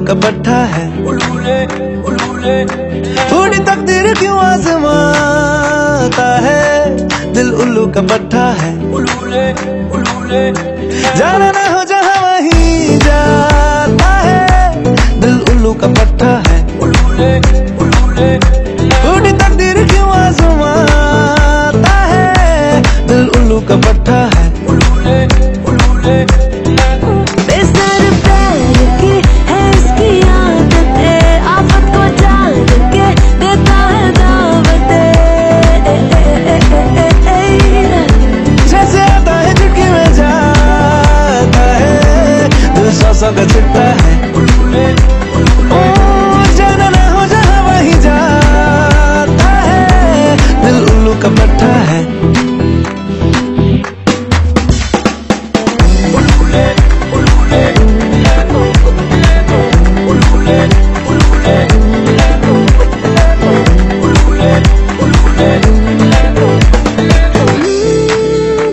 का पट्टा है। थोड़ी तकदीर क्यों आजमाता है? दिल उल्लू का पट्टा है। जाना ना हो सौ का चिट्टा है ओ, जाना हो जहाँ वही जाता है। दिल उल्लू का पट्टा है।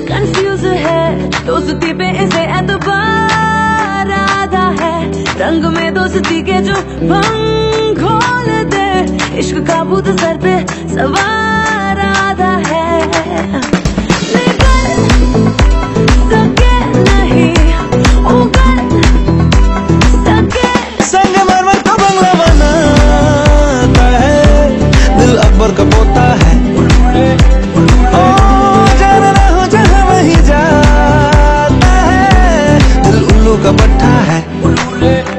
कंफ्यूज है, दोस्ती पे इसे एतबार आधा है। रंग में दोस्ती के जो भंग खोल दे। इश्क का भूत सर पे सवार आधा है। Yeah.